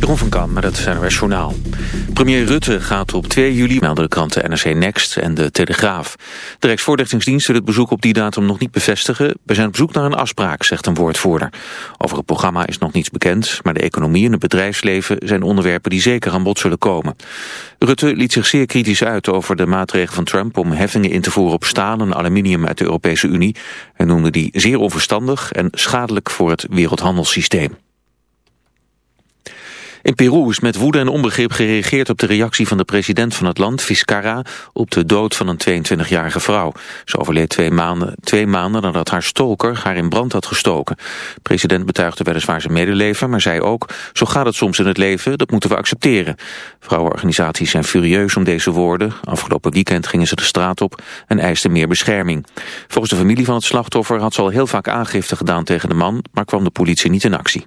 Jeroen van Kam met het NRS Journaal. Premier Rutte gaat op 2 juli melden de kranten NRC Next en de Telegraaf. De Rijksvoorlichtingsdienst wil het bezoek op die datum nog niet bevestigen. We zijn op zoek naar een afspraak, zegt een woordvoerder. Over het programma is nog niets bekend, maar de economie en het bedrijfsleven zijn onderwerpen die zeker aan bod zullen komen. Rutte liet zich zeer kritisch uit over de maatregel van Trump om heffingen in te voeren op staal en aluminium uit de Europese Unie. Hij noemde die zeer onverstandig en schadelijk voor het wereldhandelssysteem. In Peru is met woede en onbegrip gereageerd op de reactie van de president van het land, Vizcarra, op de dood van een 22-jarige vrouw. Ze overleed twee maanden, twee maanden nadat haar stalker haar in brand had gestoken. De president betuigde weliswaar zijn medeleven, maar zei ook, zo gaat het soms in het leven, dat moeten we accepteren. Vrouwenorganisaties zijn furieus om deze woorden. Afgelopen weekend gingen ze de straat op en eisten meer bescherming. Volgens de familie van het slachtoffer had ze al heel vaak aangifte gedaan tegen de man, maar kwam de politie niet in actie.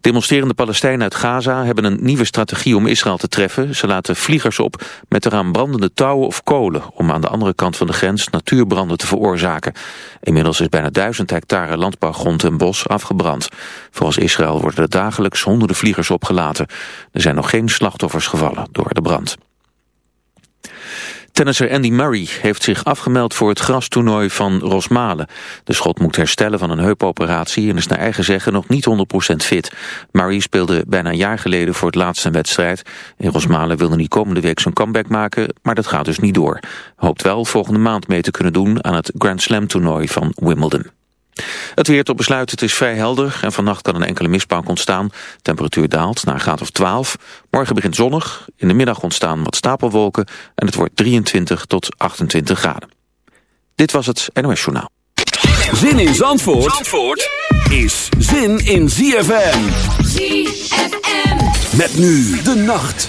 Demonstrerende Palestijnen uit Gaza hebben een nieuwe strategie om Israël te treffen. Ze laten vliegers op met eraan brandende touwen of kolen... om aan de andere kant van de grens natuurbranden te veroorzaken. Inmiddels is bijna duizend hectare landbouwgrond en bos afgebrand. Volgens Israël worden er dagelijks honderden vliegers opgelaten. Er zijn nog geen slachtoffers gevallen door de brand. Tennisser Andy Murray heeft zich afgemeld voor het grastoernooi van Rosmalen. De schot moet herstellen van een heupoperatie en is naar eigen zeggen nog niet 100% fit. Murray speelde bijna een jaar geleden voor het laatste wedstrijd. In Rosmalen wilde hij komende week zijn comeback maken, maar dat gaat dus niet door. Hoopt wel volgende maand mee te kunnen doen aan het Grand Slam toernooi van Wimbledon. Het weer tot besluit, het is vrij helder en vannacht kan een enkele mistbank ontstaan. Temperatuur daalt naar een graad of 12. Morgen begint zonnig, in de middag ontstaan wat stapelwolken en het wordt 23 tot 28 graden. Dit was het NOS Journaal. Zin in Zandvoort, Zandvoort is zin in ZFM. ZFM. Met nu de nacht.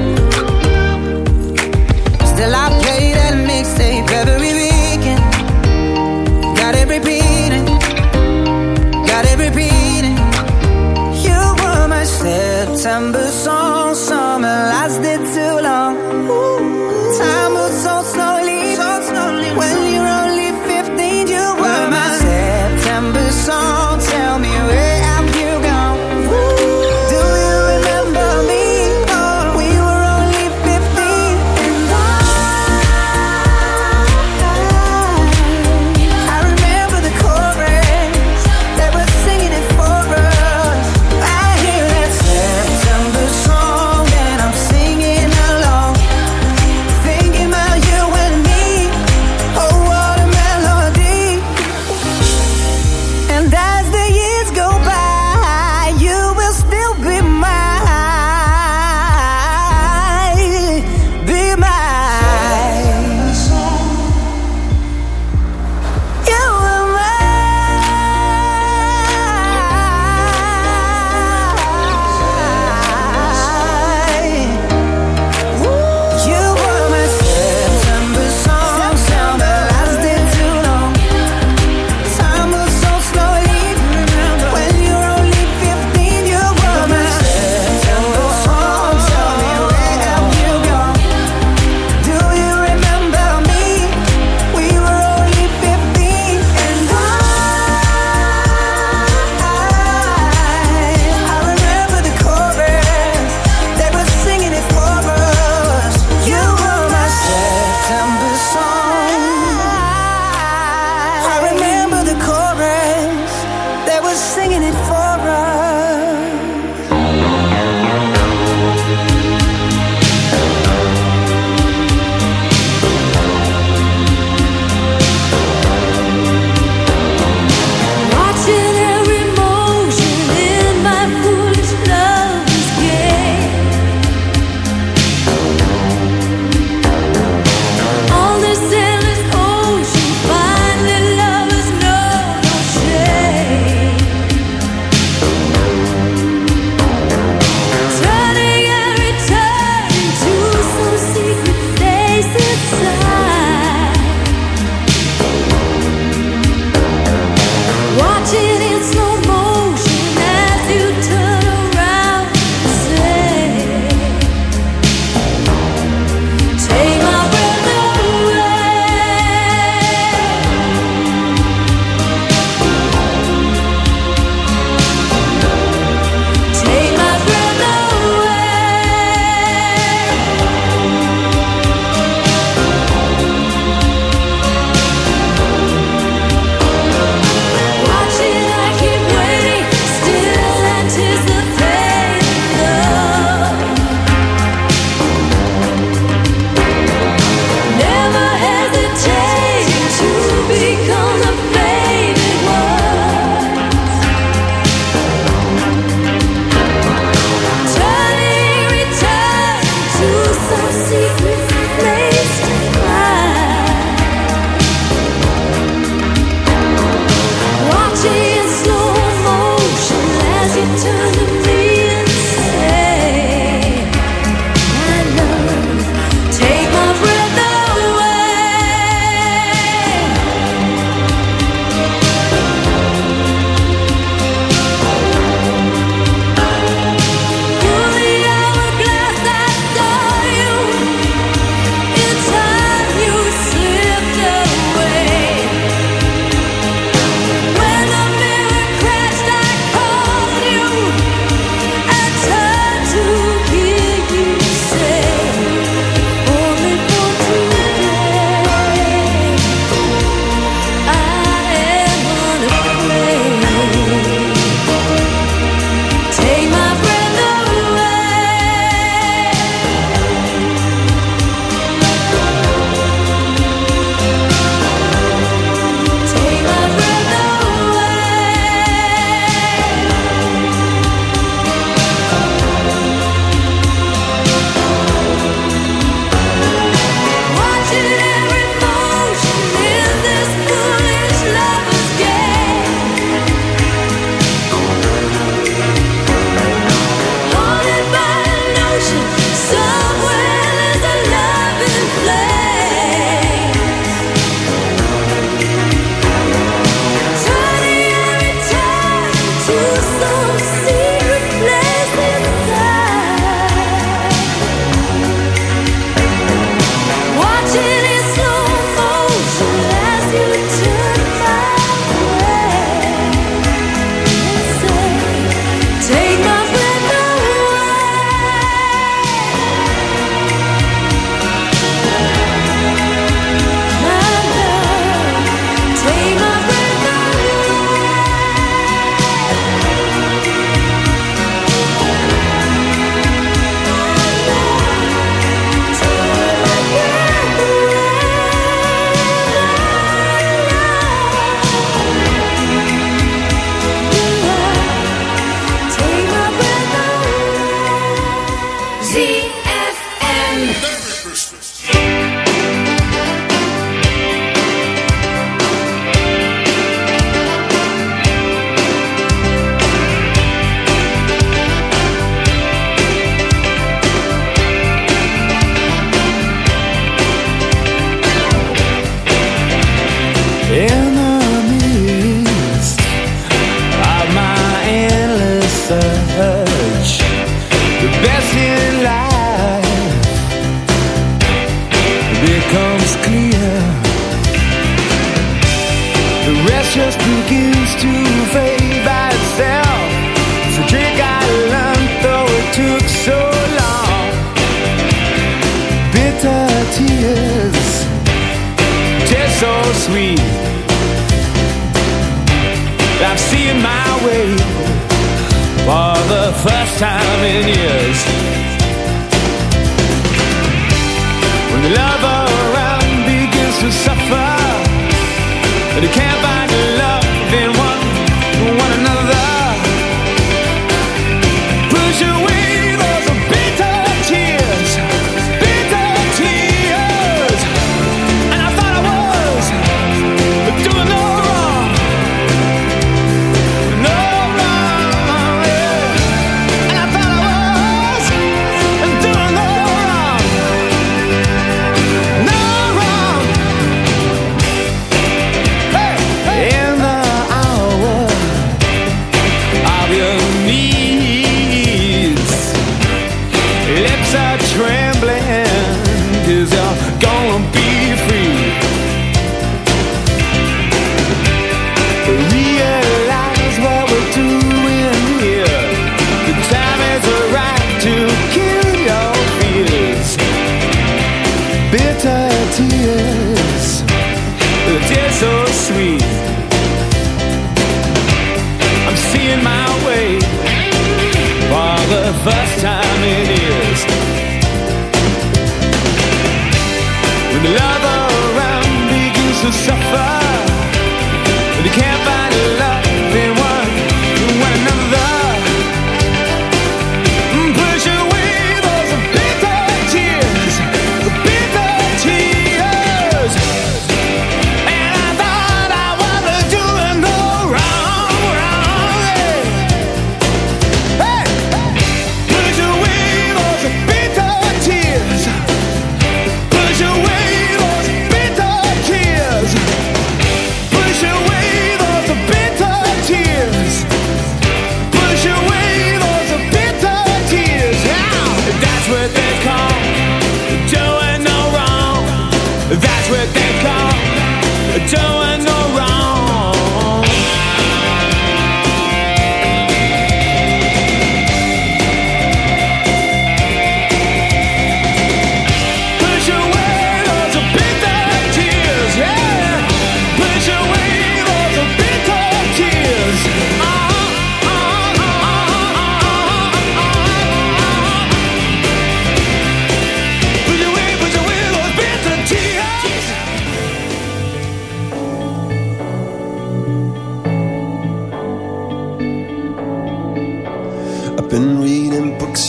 September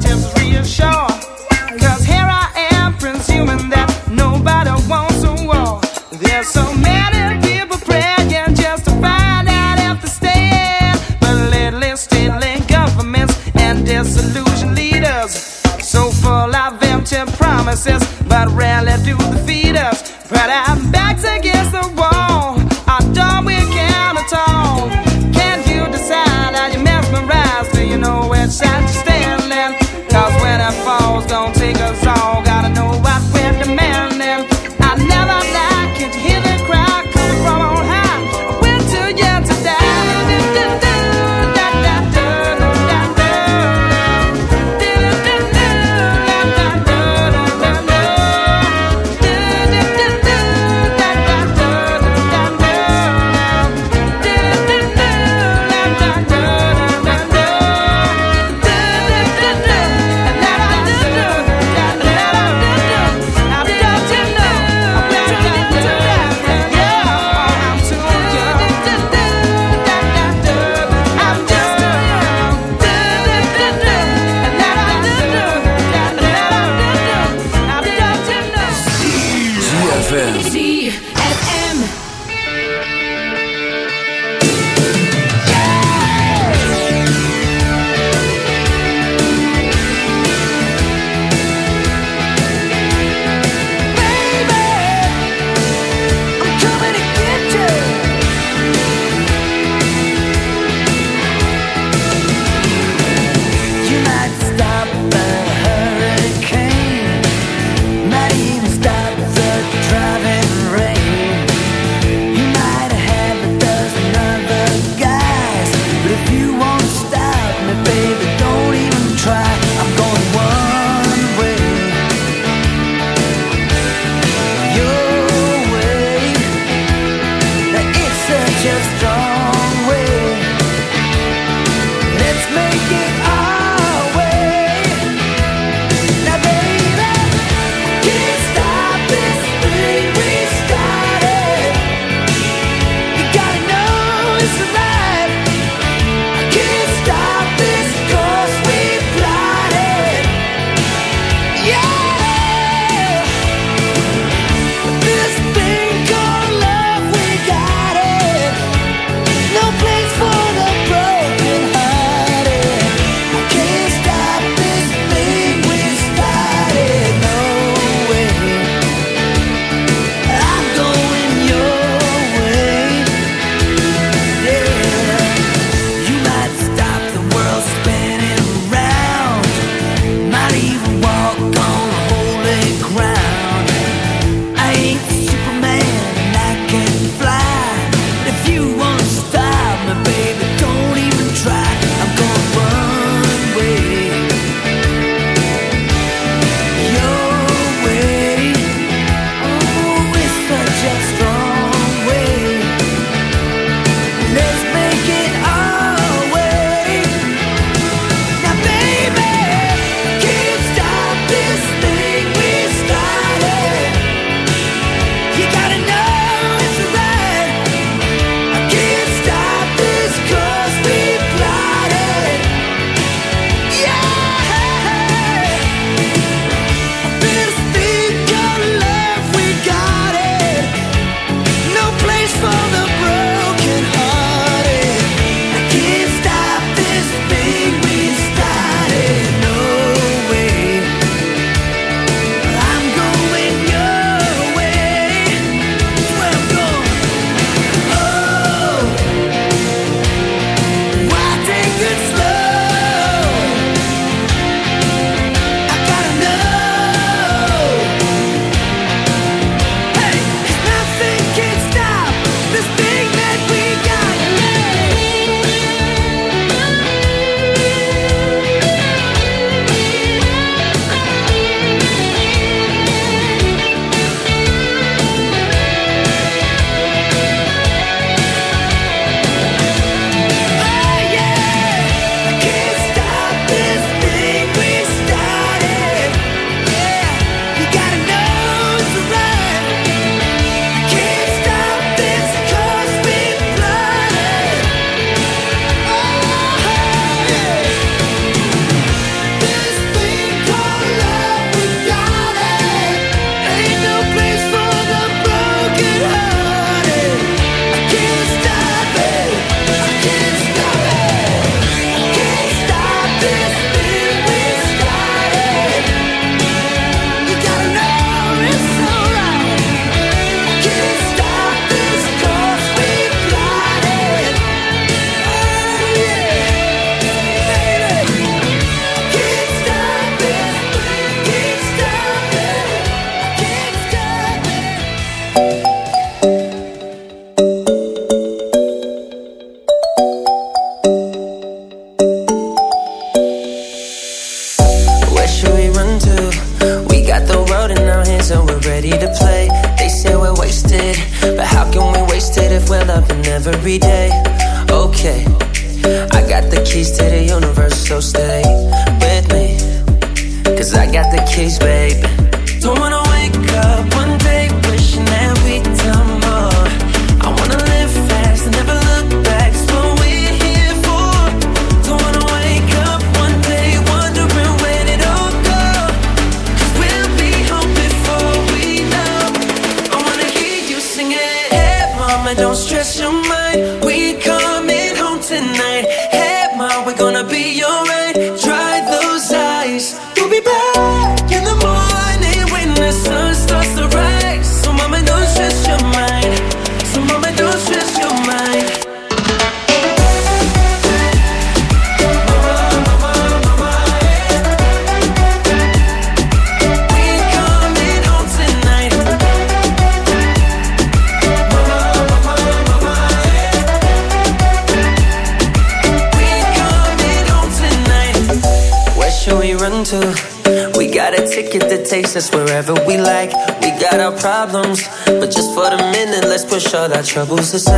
da troubles aside.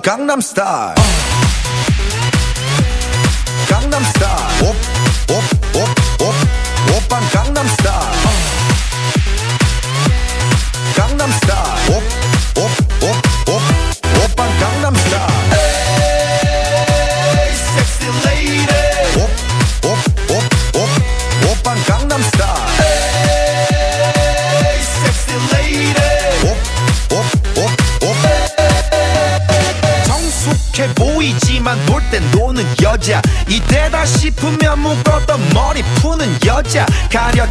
Gangnam Style.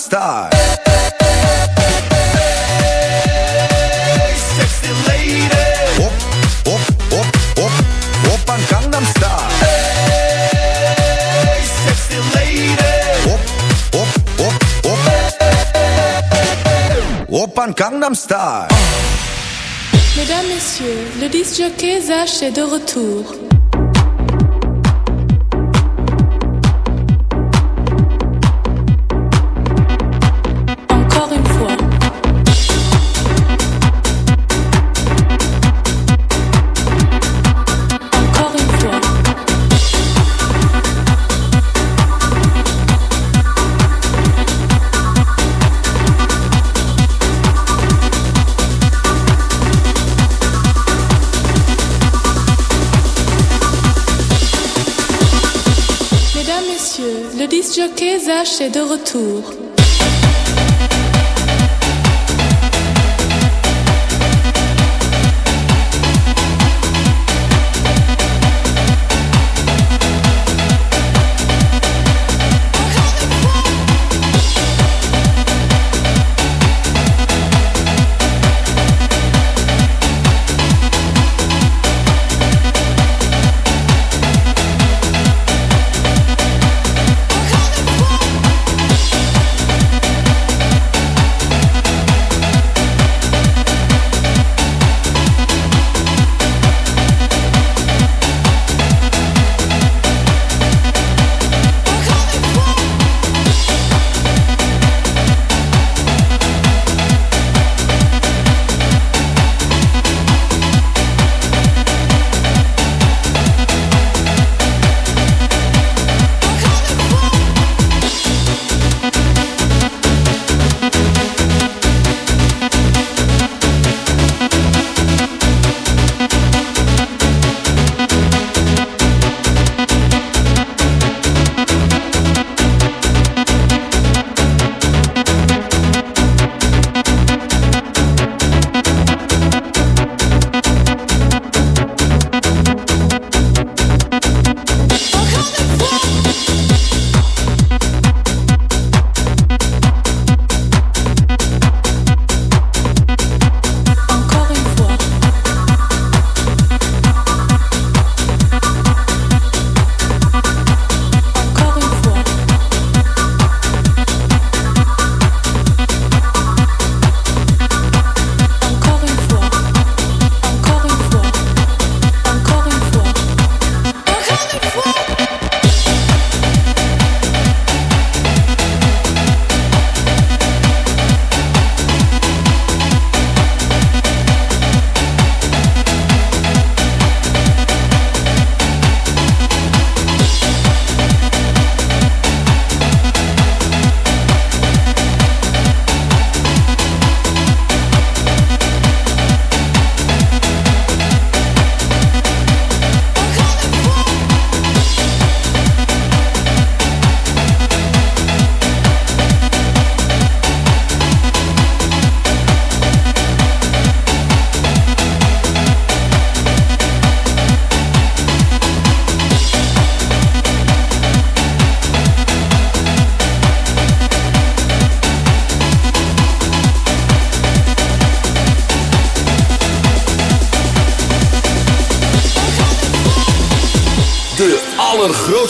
star. Mesdames, Messieurs, le disc jockey Zach est de retour. Disjockey H est de retour.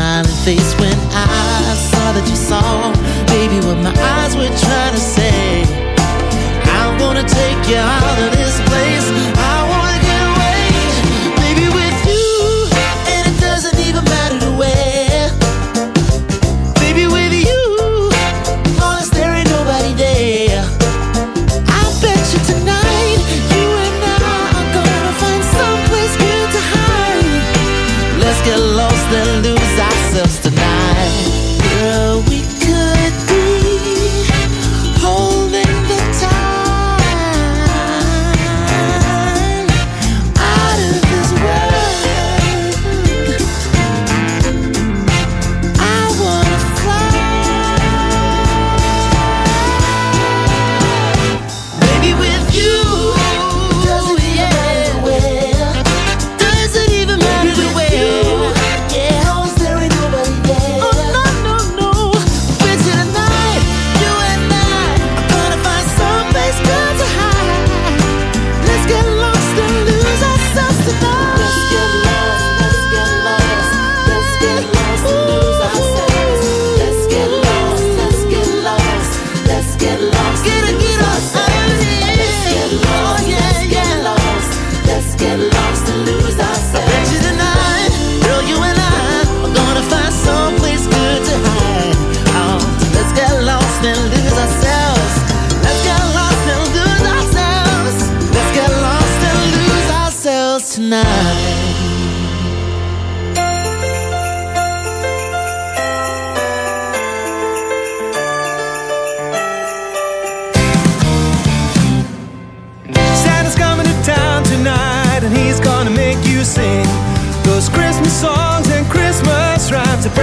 smiling face when I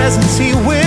presence he will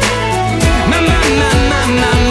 My, my, my, my,